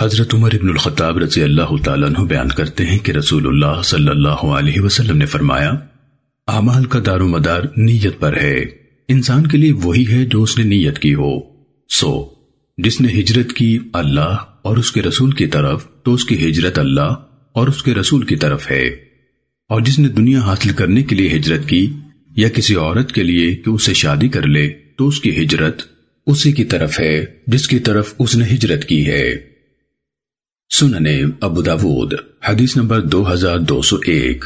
حضرت عمر ابن الخطاب رضی اللہ تعالیٰ عنہ بیان کرتے ہیں کہ رسول اللہ صلی اللہ علیہ وسلم نے فرمایا، اعمال کا دار و مدار نیت پر ہے۔ انسان کے لیے وہی ہے جو اس نے نیت کی ہو۔ سو، جس نے ہجرت کی اللہ اور اس کے رسول کی طرف، تو اس کی ہجرت اللہ اور اس کے رسول کی طرف ہے۔ اور جس نے دنیا حاصل کرنے کے لیے ہجرت کی، یا کسی عورت کے لیے کہ اسے شادی کر لے، تو اس کی ہجرت اسی کی طرف ہے، جس کی طرف اس نے ہجرت کی ہے۔ سننے ابو داود حدیث نمبر دو ہزار دو سو ایک۔